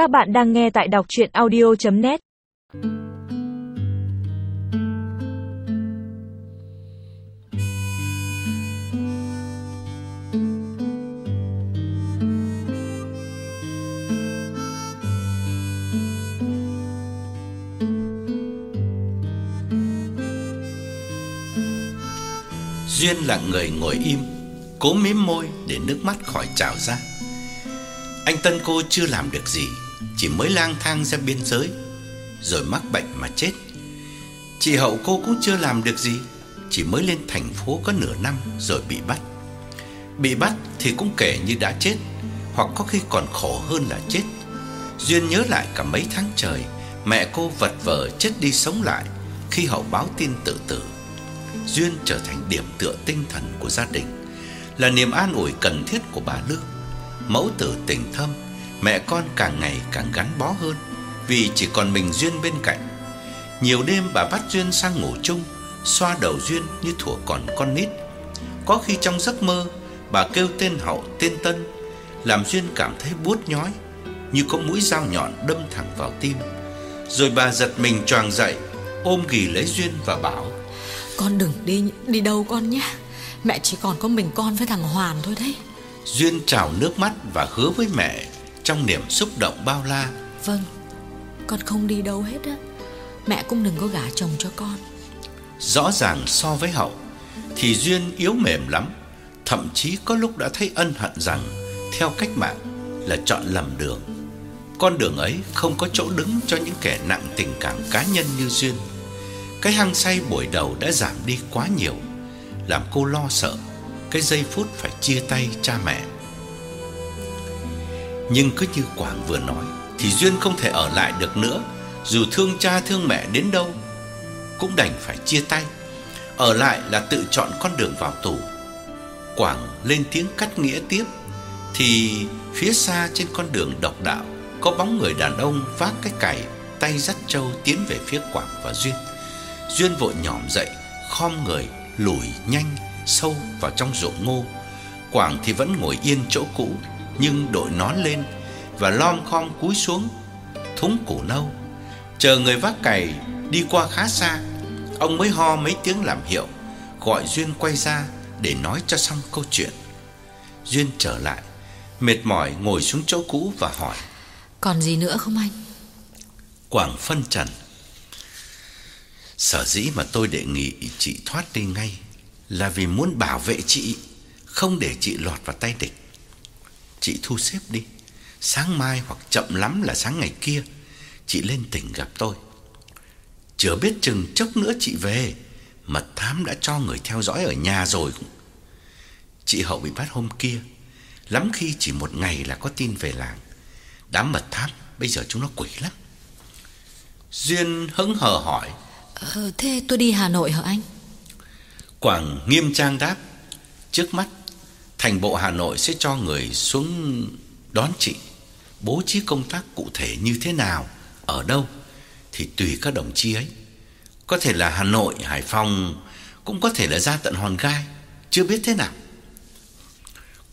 Các bạn đang nghe tại đọc chuyện audio.net Duyên lặng người ngồi im, Cố mím môi để nước mắt khỏi trào ra. Anh Tân cô chưa làm được gì chỉ mới lang thang ra biên giới, Rồi mắc bệnh mà chết. Chị Hậu cô cũng chưa làm được gì, Chỉ mới lên thành phố có nửa năm Rồi bị bắt. Bị bắt thì cũng kể như đã chết, Hoặc có khi còn khổ hơn là chết. Duyên nhớ lại cả mấy tháng trời, Mẹ cô vật vờ chết đi sống lại Khi Hậu báo tin tự tử. Duyên trở thành điểm tựa tinh thần của gia đình, Là niềm an ủi cần thiết của bà Lương Mẫu tử tình thâm Mẹ con càng ngày càng gắn bó hơn Vì chỉ còn mình Duyên bên cạnh. Nhiều đêm bà bắt Duyên sang ngủ chung Xoa đầu Duyên như thuở còn con nít. Có khi trong giấc mơ Bà kêu tên Hậu tên Tân Làm Duyên cảm thấy buốt nhói Như có mũi dao nhọn đâm thẳng vào tim. Rồi bà giật mình choàng dậy Ôm ghì lấy Duyên và bảo Con đừng đi đi đâu con nhé. Mẹ chỉ còn có mình con với thằng Hoàn thôi đấy. Duyên trào nước mắt và hứa với mẹ Trong niềm xúc động bao la. Vâng Con không đi đâu hết á. Mẹ cũng đừng có gả chồng cho con. Rõ ràng so với Hậu Thì Duyên yếu mềm lắm. Thậm chí có lúc đã thấy ân hận rằng Theo cách mạng là chọn lầm đường. Con đường ấy không có chỗ đứng cho những kẻ nặng tình cảm cá nhân như Duyên. Cái hăng say buổi đầu đã giảm đi quá nhiều Làm cô lo sợ. Cái giây phút phải chia tay cha mẹ nhưng cứ như Quảng vừa nói, Thì Duyên không thể ở lại được nữa. Dù thương cha thương mẹ đến đâu, Cũng đành phải chia tay. Ở lại là tự chọn con đường vào tù. Quảng lên tiếng cắt nghĩa tiếp, Thì phía xa trên con đường độc đạo, Có bóng người đàn ông vác cái cày, Tay dắt trâu tiến về phía Quảng và Duyên. Duyên vội nhỏm dậy, Khom người, lùi nhanh, Sâu vào trong ruộng ngô. Quảng thì vẫn ngồi yên chỗ cũ nhưng đội nón lên Và lom khom cúi xuống Thúng củ nâu. Chờ người vác cày đi qua khá xa Ông mới ho mấy tiếng làm hiệu Gọi Duyên quay ra Để nói cho xong câu chuyện. Duyên trở lại Mệt mỏi ngồi xuống chỗ cũ và hỏi Còn gì nữa không anh? Quảng phân trần Sở dĩ mà tôi đề nghị chị thoát đi ngay Là vì muốn bảo vệ chị Không để chị lọt vào tay địch Chị thu xếp đi. Sáng mai hoặc chậm lắm là sáng ngày kia Chị lên tỉnh gặp tôi. Chưa biết chừng chốc nữa chị về Mật thám đã cho người theo dõi ở nhà rồi. Chị Hậu bị bắt hôm kia. Lắm khi chỉ một ngày là có tin về làng. Đám mật thám Bây giờ chúng nó quỷ lắm. Duyên hứng hờ hỏi. Ờ, Thế tôi đi Hà Nội hả anh? Quảng nghiêm trang đáp. Trước mắt Thành bộ Hà Nội sẽ cho người xuống đón chị. Bố trí công tác cụ thể như thế nào Ở đâu Thì tùy các đồng chí ấy. Có thể là Hà Nội, Hải Phòng Cũng có thể là ra tận Hòn Gai Chưa biết thế nào.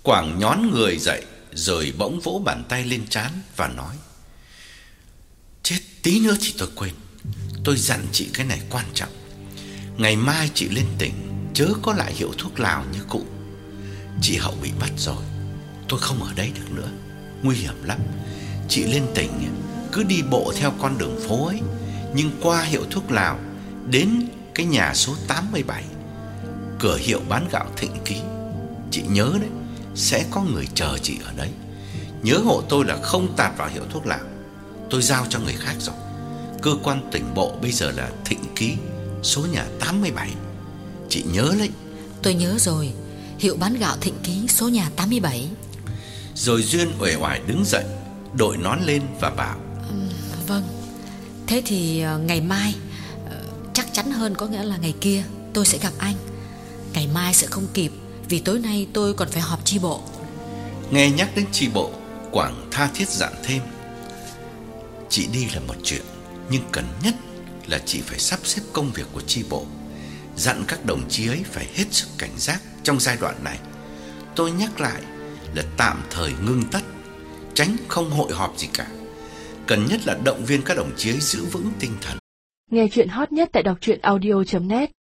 Quảng nhón người dậy Rồi bỗng vỗ bàn tay lên trán Và nói Chết tí nữa thì tôi quên. Tôi dặn chị cái này quan trọng. Ngày mai chị lên tỉnh Chớ có lại hiệu thuốc lào như cũ Chị Hậu bị bắt rồi. Tôi không ở đây được nữa. Nguy hiểm lắm. Chị lên tỉnh, cứ đi bộ theo con đường phố ấy. Nhưng qua hiệu thuốc lào, Đến cái nhà số 87 Cửa hiệu bán gạo thịnh ký. Chị nhớ đấy, Sẽ có người chờ chị ở đấy. Nhớ hộ tôi là không tạt vào hiệu thuốc lào. Tôi giao cho người khác rồi. Cơ quan tỉnh bộ bây giờ là thịnh ký, Số nhà 87 Chị nhớ đấy. Tôi nhớ rồi. Hiệu bán gạo thịnh ký số nhà 87 Rồi Duyên uể oải đứng dậy Đội nón lên và bảo. Vâng. Thế thì ờ, ngày mai ờ, Chắc chắn hơn có nghĩa là ngày kia Tôi sẽ gặp anh. Ngày mai sẽ không kịp Vì tối nay tôi còn phải họp chi bộ. Nghe nhắc đến chi bộ Quảng tha thiết dặn thêm. Chị đi là một chuyện Nhưng cần nhất là chị phải sắp xếp công việc của chi bộ. Dặn các đồng chí ấy phải hết sức cảnh giác trong giai đoạn này, Tôi nhắc lại là tạm thời ngưng tất Tránh không hội họp gì cả cần nhất là động viên các đồng chí giữ vững tinh thần. Nghe chuyện hot nhất tại đọc truyện audio.net